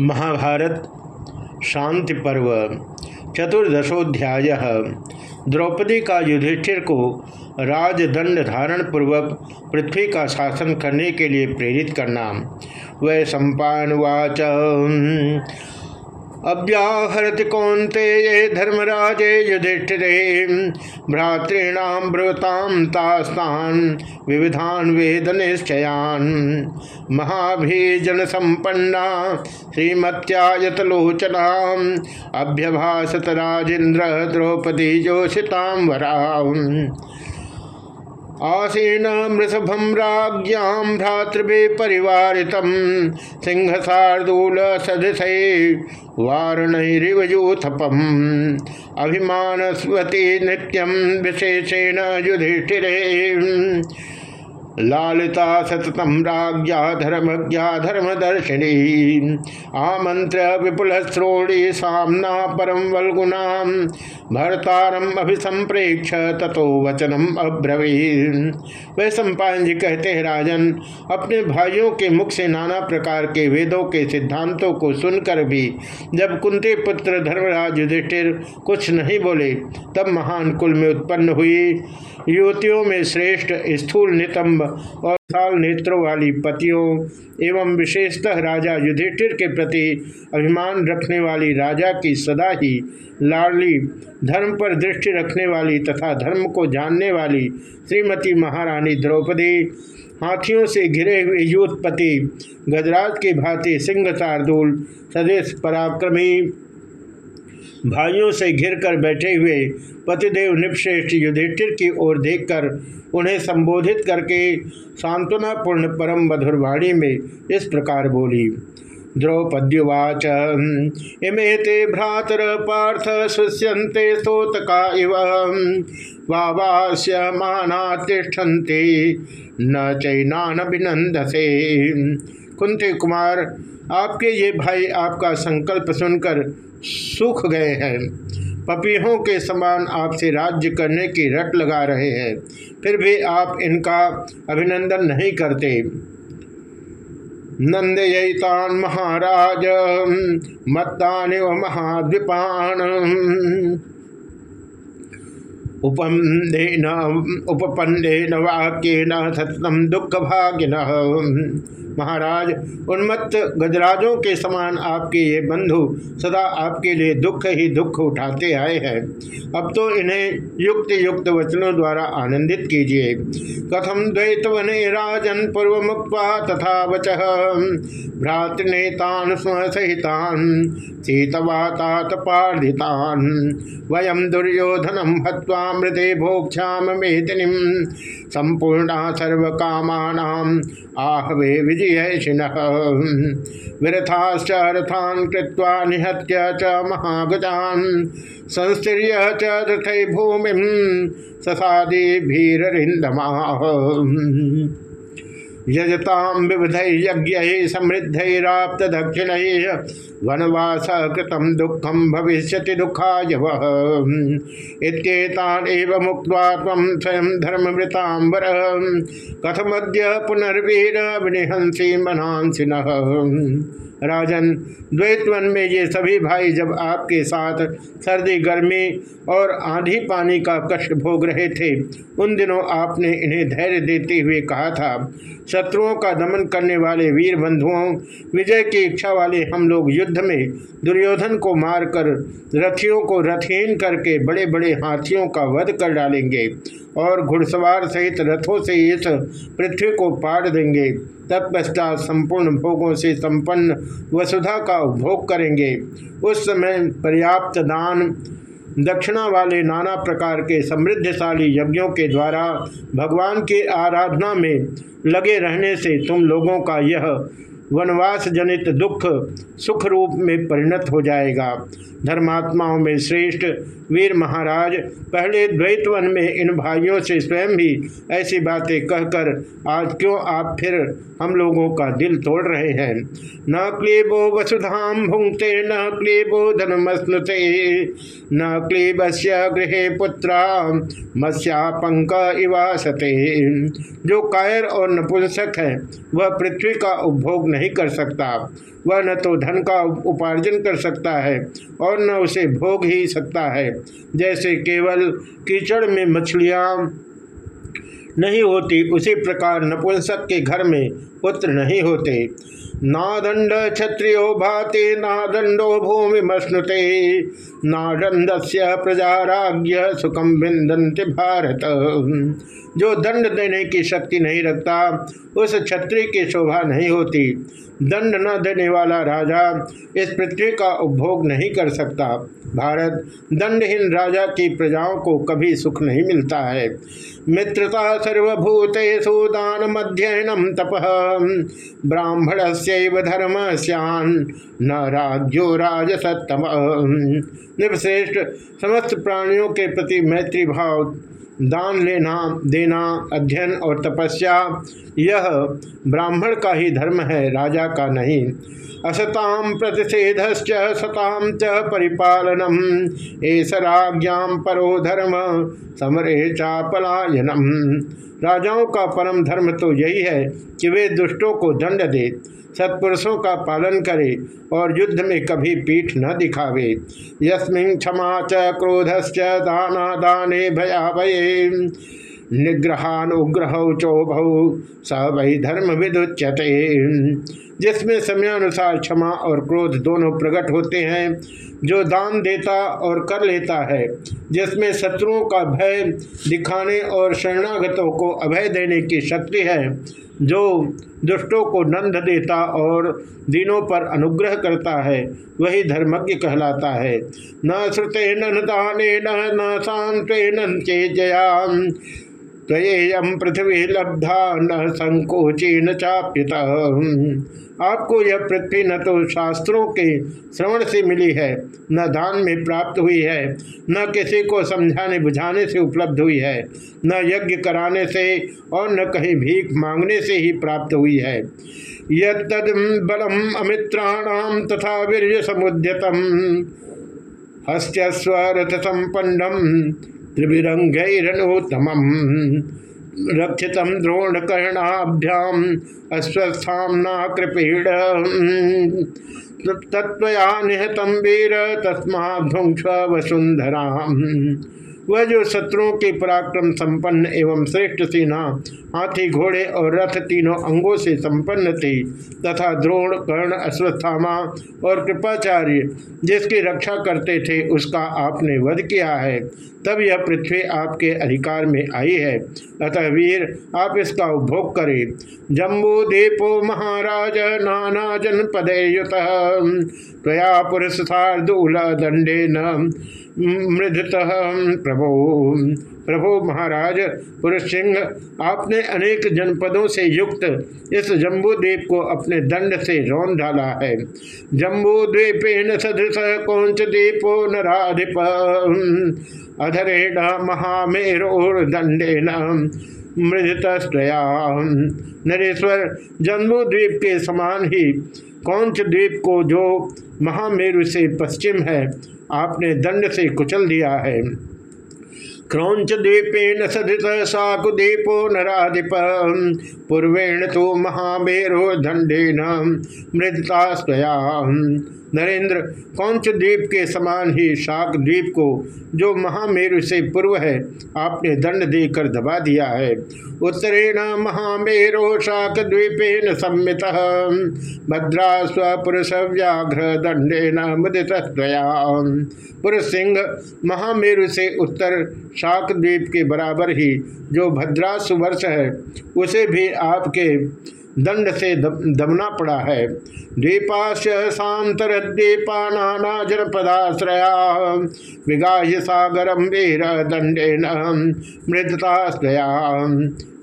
महाभारत, शांति पर्व, चतुर्दशोध्याय, द्रौपदी का युधिष्ठिर को राजदंड धारण पूर्वक पृथ्वी का शासन करने के लिए प्रेरित करना। वै सम्पावाच अव्याहरति कौंते ये धर्मराजे युधिष्ठिरे। भ्रातॄणाम ब्रवताम तास्तान, विविधान वेद निश्चयान महाभीजन संपन्ना श्रीमत्यायतलोचना अभ्यभाषत राजेन्द्र द्रौपदी जोषिताम वरा आसीन मृषभम राज्ञां भ्रातृभि परिवारित सिंह शार्दूल सदसे वारणरिवजूथपम अभिमानस्वती नित्यम विशेषेण युधिष्ठिरे। लालिता सततम राज्ञा धर्मज्ञा आमंत्र विपुल श्रोणी सामना परम वल्गुना भरतारम अभिसंप्रेक्ष ततो वचनम अब्रवीन। वे सम्पायन जी कहते हैं, राजन, अपने भाइयों के मुख से नाना प्रकार के वेदों के सिद्धांतों को सुनकर भी जब कुंती पुत्र धर्मराज युधिष्ठिर कुछ नहीं बोले, तब महान कुल में उत्पन्न हुई। युवतियों में श्रेष्ठ स्थूल नितंब और साल नेत्रों वाली पतियों एवं विशेषतः राजा युधिष्ठिर के प्रति अभिमान रखने वाली राजा की सदा ही लाडली, धर्म पर दृष्टि रखने वाली तथा धर्म को जानने वाली श्रीमती महारानी द्रौपदी, हाथियों से घिरे हुए युद्धपति गजराज की भांति सिंह शार्दुल सदेश पराक्रमी भाइयों से घिर कर बैठे हुए पतिदेव निपश्रेष्ठ युधिष्ठिर की ओर देखकर उन्हें संबोधित करके सांत्वनापूर्ण परम मधुरवाणी में इस प्रकार बोली, द्रौपद्युवाच इमे ते भ्रातर पार्थ शुष्यन्ते सोतका इव वावास्य मानातिष्ठन्ते न चैनान अभिनंदसे कुंती कुमार, आपके ये भाई आपका संकल्प सुनकर सूख गए हैं। पपीहों के समान आपसे राज्य करने की रट लगा रहे हैं। फिर भी आप इनका अभिनंदन नहीं करते। नंदयतान महाराज मत्तान महाद्वीपान। उपंदेन उपपंदेन वाक्यन सततम दुख भागिन महाराज, उन्मत्त गजराजों के समान आपके ये बंधु सदा आपके लिए दुख ही दुख उठाते आए हैं। अब तो इन्हें युक्त युक्त वचनों द्वारा आनंदित कीजिए। कथम द्वैतवने राजन पूर्व मुक्त तथा वच। भ्रातृनेतान स्वसहितान शीतवातात पार्थितान वयम दुर्योधनम हवा मृदे भोक्षा मेदिनी संपूर्णा काम आहवे विजयशिन। विरथाश्च रथान कृत्वा निहत्य च महागजान। संस्तीर्य च भूमि ससादी भीरिंदमा यजताम विविध यज्ञ समृद्धराप्त दक्षिण वनवास कृतम दुखम भविष्य दुखा इत्येतान मुक्त स्वयं धर्ममृतांबर कथमद्य पुनर्वीर विनिहंसी मनांसिन राजन द्वैतवन में ये सभी भाई जब आपके साथ सर्दी, गर्मी और आंधी पानी का कष्ट भोग रहे थे, उन दिनों आपने इन्हें धैर्य देते हुए कहा था, शत्रुओं का दमन करने वाले वीर बंधुओं, विजय की इच्छा वाले हम लोग युद्ध में दुर्योधन को मारकर रथियों को रथहीन करके बड़े बड़े हाथियों का वध कर डालेंगे। और घुड़सवार सहित रथों से इस पृथ्वी को पार देंगे। तत्पश्चात संपूर्ण भोगों से संपन्न वसुधा का उपभोग करेंगे। उस समय पर्याप्त दान दक्षिणा वाले नाना प्रकार के समृद्धशाली यज्ञों के द्वारा भगवान की आराधना में लगे रहने से तुम लोगों का यह वनवास जनित दुख सुख रूप में परिणत हो जाएगा। धर्मात्माओं में श्रेष्ठ वीर महाराज पहले द्वैतवन में इन भाइयों से स्वयं भी ऐसी बातें कहकर, आज क्यों आप फिर हम लोगों का दिल तोड़ रहे हैं? न क्लेबो वसुधाम भुंगते, न क्लेबो धनमस्नुते न क्लेबस्य गृह पुत्रा मत्स्या पंक इवासते। जो कायर और नपुंसक है, वह पृथ्वी का उपभोग नहीं कर सकता। वह न तो धन का उपार्जन कर सकता है और न उसे भोग ही सकता है। जैसे केवल कीचड़ में मछलियाँ नहीं होती, उसी प्रकार नपुंसक के घर में पुत्र नहीं होते। नादंड क्षत्रियो भाते, नादंडो भूमि मश्नुते। नादंड से प्रजाराज्य सुखम बिंदंत भारत। जो दंड देने की शक्ति नहीं रखता, उस क्षत्रिय की शोभा नहीं होती। दंड न देने वाला राजा इस पृथ्वी का उपभोग नहीं कर सकता। भारत दंडहीन राजा की प्रजाओं को कभी सुख नहीं मिलता है। मित्रता सर्वभूतेषु दान मध्ययनम तप। ब्राह्मण से धर्म स्यान न राज्यो राजसत्तम। निश्रेष्ठ समस्त प्राणियों के प्रति मैत्री भाव दान लेना, देना, अध्ययन और तपस्या, यह ब्राह्मण का ही धर्म है, राजा का नहीं। असताम प्रतिषेध सताम च परिपालनम राज्ञाम परो धर्म, समरे चापलायनम। राजाओं का परम धर्म तो यही है कि वे दुष्टों को दंड दे, सत्पुरुषों का पालन करे और युद्ध में कभी पीठ न दिखावे। यस्मिन क्षमा च क्रोधश्च दाना दाने भया भये निग्रहानुग्रह चौभौ स वही धर्म विदुच्यते। जिसमें समयानुसार क्षमा और क्रोध दोनों प्रकट होते हैं, जो दान देता और कर लेता है, जिसमें शत्रुओं का भय दिखाने और शरणागतों को अभय देने की शक्ति है, जो दुष्टों को नंद देता और दिनों पर अनुग्रह करता है, वही धर्मज्ञ कहलाता है। न श्रुते न दाने न शांत न जया त्वयेयम पृथ्वी लब्धा न संकोची न चाप्युत। आपको यह पृथ्वी न तो शास्त्रों के श्रवण से मिली है, न दान में प्राप्त हुई है, न किसी को समझाने बुझाने से उपलब्ध हुई है, न यज्ञ कराने से और न कहीं भीख मांगने से ही प्राप्त हुई है। यद बलम अमित्राणाम तथा वीर समुद्यतम हस्त्यस्वरथ संपन्नम त्रिविरंगैरनोत्तम रक्षित द्रोणकर्णाभ्याम अस्वस्थामना कृपीण तत्वया निहतम वीर तस्मा ध्वंस वसुंधरा वह जो शत्रुओं के पराक्रम संपन्न एवं श्रेष्ठ सेना, हाथी, घोड़े और रथ तीनों अंगों से संपन्न थी तथा द्रोण, कर्ण, अश्वत्थामा और कृपाचार्य जिसकी रक्षा करते थे, उसका आपने वध किया है। तब यह पृथ्वी आपके अधिकार में आई है। अतः वीर, आप इसका उपभोग करें। जम्बू दीपो महाराज, नाना जनपद युत। त्वया पुरुष दंडे न मृदत प्रभो प्रभो महाराज पुरुष आपने अनेक जनपदों से युक्त इस जम्बू द्वीप को अपने दंड से रौन डाला है। जम्बू द्वीपेन सदृश कौंच द्वीपो नाधिप अधरेण महामेरोर्दंडेन मृदतया नरेश्वर जम्बू द्वीप के समान ही कौंच द्वीप को जो महामेरु से पश्चिम है, आपने दंड से कुचल दिया है। क्रौच द्वीपेन सदृत साकुदीपो नाधिप पूर्वेण तो महामेरो दंडेन मृदता स्वया। नरेंद्र कौंच द्वीप के समान ही शाक द्वीप को, जो महामेरु से पूर्व है, आपने दंड देकर दबा दिया है? उत्तरेण, महामेरो शाक द्वीपेन सम्मित भद्रा स्वपुरुष व्याघ्र, दंडेन मुदित पुरुष सिंह, महामेरु से उत्तर शाक द्वीप के बराबर ही, जो भद्रासु वर्ष है, उसे भी आपके दंड से दबना पड़ा है। द्वीपाश शांतर द्वीपा नाना जनपदाश्रया विगाह सागरम वीर दंडे मृदताश्रया।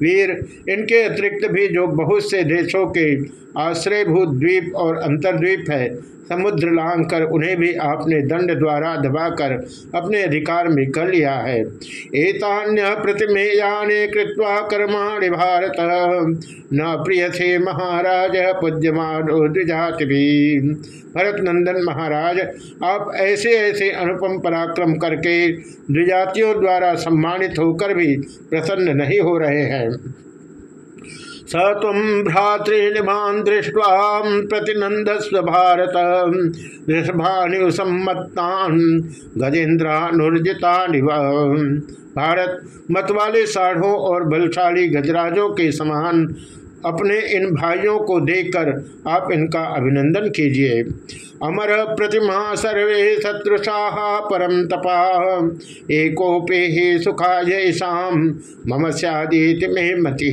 वीर, इनके अतिरिक्त भी जो बहुत से देशों के आश्रयभूत द्वीप और अंतर्द्वीप है समुद्र लांग कर उन्हें भी आपने दंड द्वारा दबाकर अपने अधिकार में कर लिया है। एतान्य प्रतिमेयाने कृत्वा कर्माणि भारत। न प्रिय थे महाराज, पूज्यमान द्विजाति भी भरत नंदन महाराज, आप ऐसे ऐसे अनुपम पराक्रम करके द्विजातियों द्वारा सम्मानित होकर भी प्रसन्न नहीं हो रहे हैं। स तुम भ्रातृणिमान दृष्ट्वा प्रतिनंदस्व भारत। सम्मत्तान गजेन्द्रानुर्जिता भारत, मतवाले साढ़ों और बलशाली गजराजों के समान अपने इन भाइयों को देखकर आप इनका अभिनंदन कीजिए। अमर प्रतिमा सर्वे शत्रुषाह परम तपा एकोपे ही सुखाय शाम मम सदीति मे मति।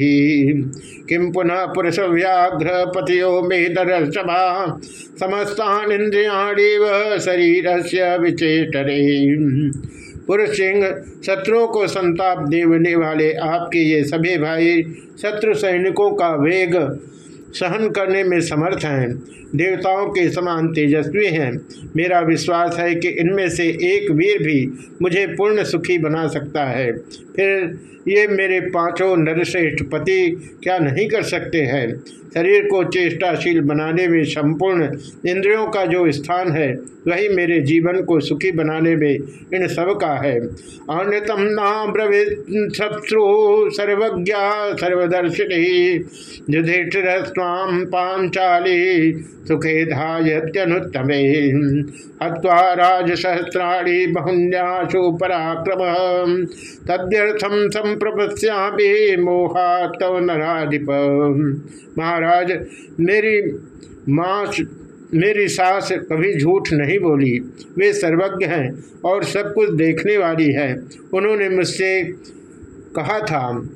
किम पुनः पुरुष व्याघ्र पतियो मे दरसभा समस्तान शरीर से विचेटरे पुरुष सिंह शत्रुओं को संताप देने वाले आपके ये सभी भाई, शत्रु सैनिकों का वेग सहन करने में समर्थ हैं। देवताओं के समान तेजस्वी हैं। मेरा विश्वास है कि इनमें से एक वीर भी मुझे पूर्ण सुखी बना सकता है। फिर ये मेरे पाँचों नरश्रेष्ठ पति क्या नहीं कर सकते हैं? शरीर को चेष्टाशील बनाने में संपूर्ण इंद्रियों का जो स्थान है, वही मेरे जीवन को सुखी बनाने में इन सब का है। अन्यतम शत्रु सर्वज्ञा सर्वदर्शिनी। युधिष्ठिर स्वाम पांचाली सुखे धायत्यनुत्तमे। हवा राजसहस्राणी बहुन्यासु पराक्रम। तद्यर्थम संप्रपस्यापि मोहा तव नाधिप महाराज, मेरी माँ मेरी सास कभी झूठ नहीं बोली। वे सर्वज्ञ हैं और सब कुछ देखने वाली है। उन्होंने मुझसे कहा था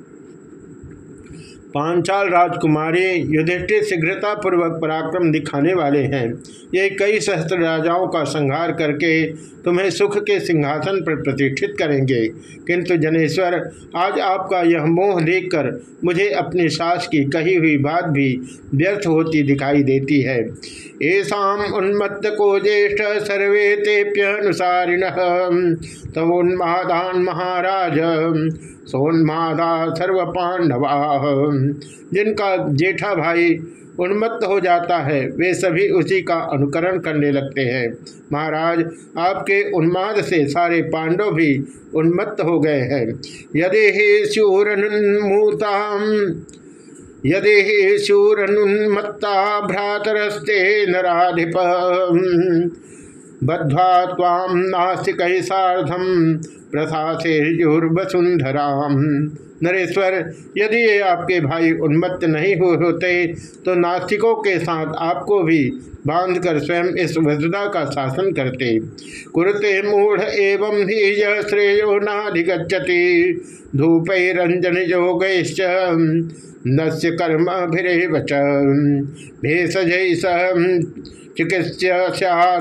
पांचाल राजकुमारी युधिष्ठिर शीघ्रता पूर्वक पराक्रम दिखाने वाले हैं। ये कई सहस्त्र राजाओं का संहार करके तुम्हें सुख के सिंहासन पर प्रतिष्ठित करेंगे। किंतु जनेश्वर, आज आपका यह मोह देखकर मुझे अपनी सास की कही हुई बात भी व्यर्थ होती दिखाई देती है। ऐसा उन्मत्त को ज्येष्ठ सर्वे तेप्यनुसारिण तमोन्मादान महाराज सोन्मादा सर्व पांडवा जिनका जेठा भाई उन्मत्त हो जाता है, वे सभी उसी का अनुकरण करने लगते हैं। महाराज, आपके उन्माद से सारे पांडव भी उन्मत्त हो गए हैं। यदि ही यदि ही शूरनुन्मत्ता भ्रातरस्ते नाधिप बद्ध्वा ताम नास्तिक साधम प्रसासेर्युर्वसुंधरा नरेश्वर, यदि ये आपके भाई उन्मत्त नहीं हुए होते तो नास्तिकों के साथ आपको भी बांधकर स्वयं इस वसुधा का शासन करते। कुरते मूढ़ एवं ही यह श्रेयो नाधिगछति धूप रंजन योग नस्य कर्म भिरे वच भेषज चिकित्सा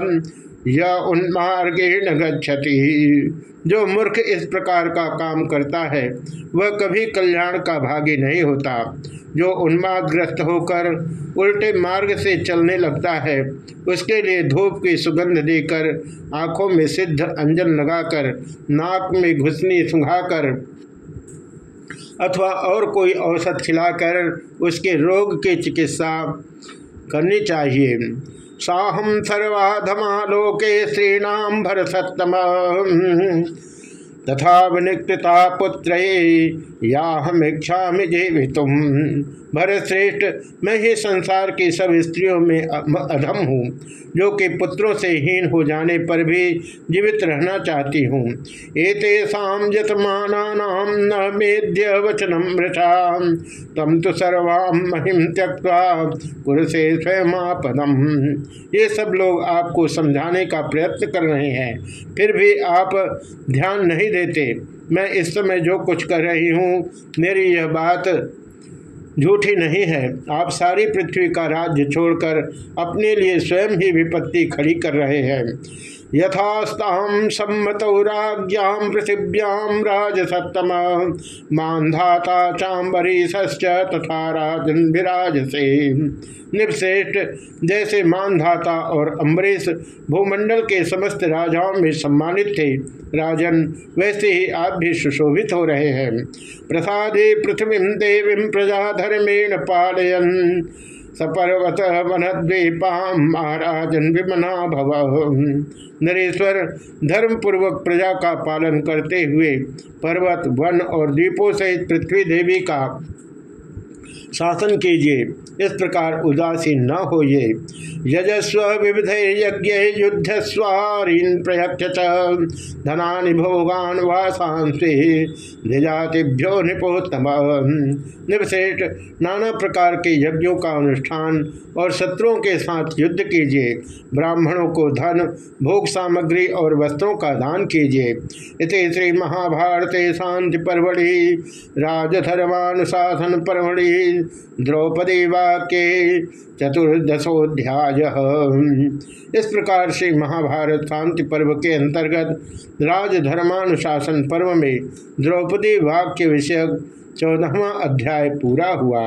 यह उन्मार्गेण गच्छति। जो मूर्ख इस प्रकार का काम करता है, वह कभी कल्याण का भागी नहीं होता। जो उन्मादग्रस्त होकर उल्टे मार्ग से चलने लगता है, उसके लिए धूप की सुगंध देकर आँखों में सिद्ध अंजन लगाकर, नाक में घुसनी सुंघाकर अथवा और कोई औसत खिलाकर उसके रोग की चिकित्सा करनी चाहिए। साहम सर्वाधमालोके श्रीनाम भर सत्तम तथा विनिकृता पुत्र या हम इच्छा में जीवित भरत श्रेष्ठ मैं ही संसार की सब स्त्रियों में अधम हूँ, जो कि पुत्रों से हीन हो जाने पर भी जीवित रहना चाहती हूँ। एतेषाम यतमानाम न मेद्य वचनम मृषा तम तो सर्वाम महिम त्यक्ता कुरुषे स्वयंपदम ये सब लोग आपको समझाने का प्रयत्न कर रहे हैं, फिर भी आप ध्यान नहीं देते। मैं इस समय जो कुछ कर रही हूँ, मेरी यह बात झूठी नहीं है। आप सारी पृथ्वी का राज्य छोड़कर अपने लिए स्वयं ही विपत्ति खड़ी कर रहे हैं। यथास्ताम सम्मतौ राज्ञाम पृथिव्याम राजसत्तम, मानधाता चाम्बरीश तथा राजन विराज से निपश्रेष्ठ जैसे मानधाता और अम्बरीश भूमंडल के समस्त राजाओं में सम्मानित थे, राजन वैसे ही आप भी सुशोभित हो रहे हैं। प्रसादे पृथ्वी देवी प्रजा धर्मेण पालयन। सपर्वत वनद्वीपाम महाराजन विमना भव। नरेश्वर धर्म पूर्वक प्रजा का पालन करते हुए पर्वत, वन और द्वीपों सहित पृथ्वी देवी का शासन कीजिए। इस प्रकार उदासीन न होइए। यजस्व विविध यज्ञ युद्ध स्वारीन प्रयक्ष धना भोगान वासांसे निपोत्तम। निवश्रेष्ठ नाना प्रकार के यज्ञों का अनुष्ठान और शत्रुओं के साथ युद्ध कीजिए। ब्राह्मणों को धन, भोग सामग्री और वस्त्रों का दान कीजिए। इस श्री महाभारत शांति परवड़ी राजधर्मानुशासन परवड़ी द्रौपदी वाक्य चतुर्दशोध्याय इस प्रकार से महाभारत शांति पर्व के अंतर्गत राजधर्मानुशासन पर्व में द्रौपदी वाक्य विषयक चौदहवा अध्याय पूरा हुआ।